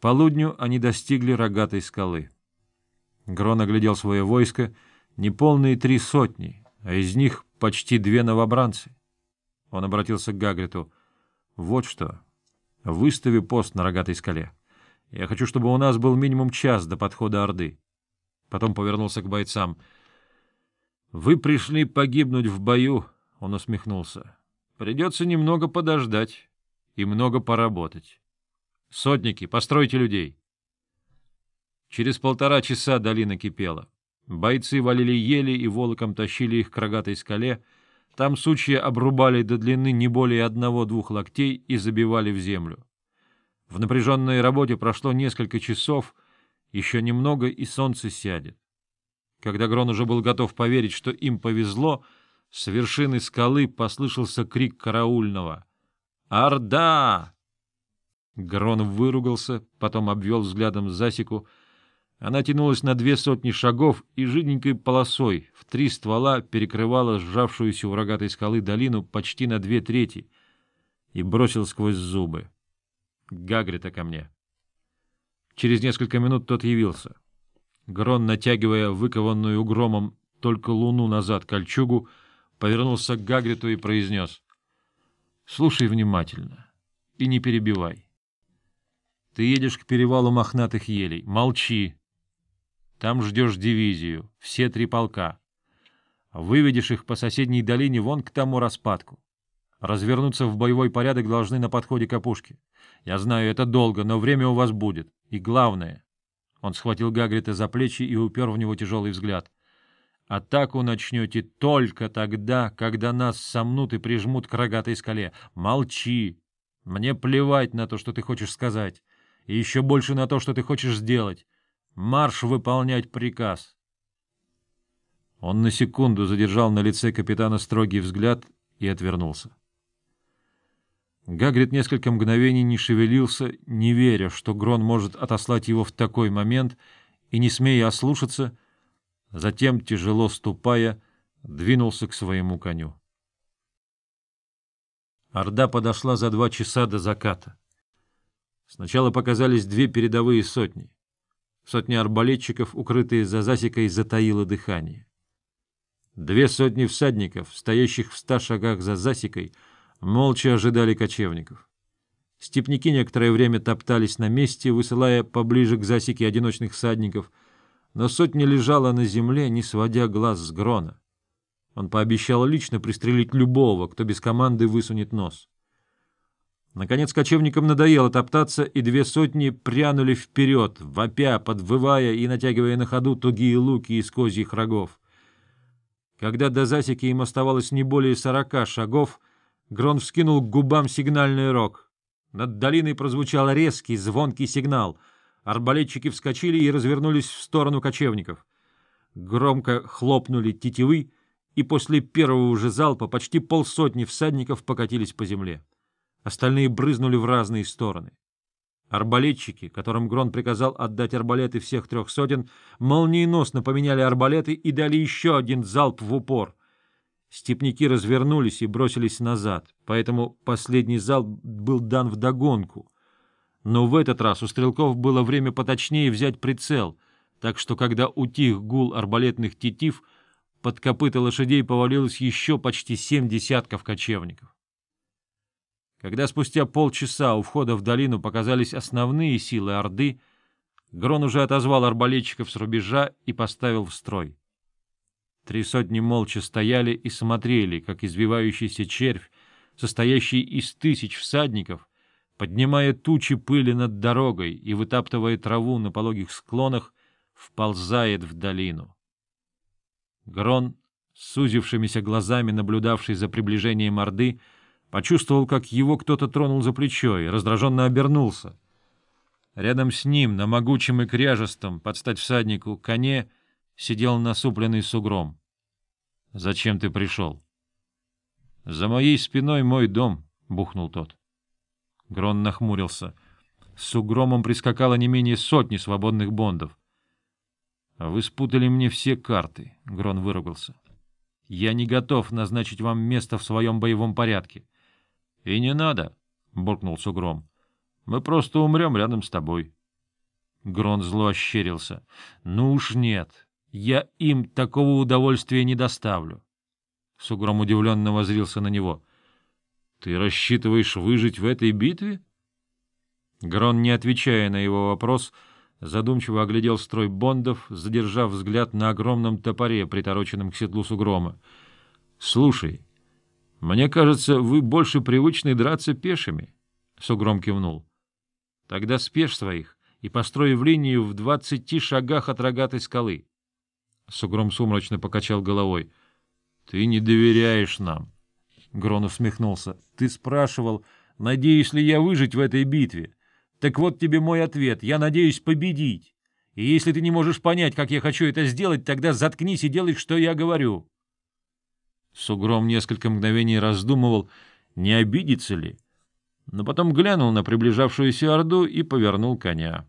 полудню они достигли рогатой скалы. Грон оглядел свое войско, неполные три сотни, а из них почти две новобранцы. Он обратился к Гагриту. — Вот что. Выстави пост на рогатой скале. Я хочу, чтобы у нас был минимум час до подхода Орды. Потом повернулся к бойцам. — Вы пришли погибнуть в бою, — он усмехнулся. — Придется немного подождать и много поработать. Сотники, постройте людей. Через полтора часа долина кипела. Бойцы валили ели и волоком тащили их к рогатой скале. Там сучья обрубали до длины не более одного-двух локтей и забивали в землю. В напряженной работе прошло несколько часов, еще немного и солнце сядет. Когда Грон уже был готов поверить, что им повезло, с вершины скалы послышался крик караульного. «Орда!» Грон выругался, потом обвел взглядом засеку. Она тянулась на две сотни шагов и жиденькой полосой в три ствола перекрывала сжавшуюся у рогатой скалы долину почти на две трети и бросил сквозь зубы. Гагрита ко мне. Через несколько минут тот явился. Грон, натягивая выкованную громом только луну назад кольчугу, повернулся к Гагриту и произнес. — Слушай внимательно и не перебивай. Ты едешь к перевалу мохнатых елей. Молчи. Там ждешь дивизию, все три полка. Выведешь их по соседней долине вон к тому распадку. Развернуться в боевой порядок должны на подходе к опушке. Я знаю, это долго, но время у вас будет. И главное... Он схватил Гагрита за плечи и упер в него тяжелый взгляд. Атаку начнете только тогда, когда нас сомнут и прижмут к рогатой скале. Молчи. Мне плевать на то, что ты хочешь сказать. И еще больше на то, что ты хочешь сделать. Марш выполнять приказ. Он на секунду задержал на лице капитана строгий взгляд и отвернулся. Гагрид несколько мгновений не шевелился, не веря, что Грон может отослать его в такой момент, и, не смея ослушаться, затем, тяжело ступая, двинулся к своему коню. Орда подошла за два часа до заката. Сначала показались две передовые сотни. Сотня арбалетчиков, укрытые за засекой, затаила дыхание. Две сотни всадников, стоящих в ста шагах за засекой, — молча ожидали кочевников. Степники некоторое время топтались на месте, высылая поближе к засеке одиночных всадников, но сотня лежала на земле, не сводя глаз с Грона. Он пообещал лично пристрелить любого, кто без команды высунет нос. Наконец кочевникам надоело топтаться, и две сотни прянули вперед, вопя, подвывая и натягивая на ходу тугие луки из козьих рогов. Когда до засеки им оставалось не более сорока шагов, Грон вскинул к губам сигнальный рог. Над долиной прозвучал резкий, звонкий сигнал. Арбалетчики вскочили и развернулись в сторону кочевников. Громко хлопнули тетивы, и после первого же залпа почти полсотни всадников покатились по земле. Остальные брызнули в разные стороны. Арбалетчики, которым Грон приказал отдать арбалеты всех трех сотен, молниеносно поменяли арбалеты и дали еще один залп в упор — Степники развернулись и бросились назад, поэтому последний залп был дан вдогонку. Но в этот раз у стрелков было время поточнее взять прицел, так что когда утих гул арбалетных тетив, под копыта лошадей повалилось еще почти семь десятков кочевников. Когда спустя полчаса у входа в долину показались основные силы Орды, Грон уже отозвал арбалетчиков с рубежа и поставил в строй. Три сотни молча стояли и смотрели, как извивающийся червь, состоящий из тысяч всадников, поднимая тучи пыли над дорогой и вытаптывая траву на пологих склонах, вползает в долину. Грон, сузившимися глазами наблюдавший за приближением Орды, почувствовал, как его кто-то тронул за плечо и раздраженно обернулся. Рядом с ним, на могучем и кряжестом, под стать всаднику, коне — сидел насупленный сугром. — Зачем ты пришел? — За моей спиной мой дом, — бухнул тот. Грон нахмурился. С угромом прискакало не менее сотни свободных бондов. — Вы спутали мне все карты, — Грон выругался. — Я не готов назначить вам место в своем боевом порядке. — И не надо, — буркнул Сугром. — Мы просто умрем рядом с тобой. Грон зло ощерился. «Ну уж нет, я им такого удовольствия не доставлю». Сугром удивленно возрился на него. «Ты рассчитываешь выжить в этой битве?» Грон, не отвечая на его вопрос, задумчиво оглядел строй бондов, задержав взгляд на огромном топоре, притороченном к седлу Сугрома. «Слушай, мне кажется, вы больше привычны драться пешими», — Сугром кивнул. «Тогда спешь своих и построй в линию в двадцати шагах от рогатой скалы. Сугром сумрачно покачал головой. — Ты не доверяешь нам. Грон усмехнулся. — Ты спрашивал, надеюсь ли я выжить в этой битве. Так вот тебе мой ответ. Я надеюсь победить. И если ты не можешь понять, как я хочу это сделать, тогда заткнись и делай, что я говорю. Сугром несколько мгновений раздумывал, не обидится ли, но потом глянул на приближавшуюся орду и повернул коня.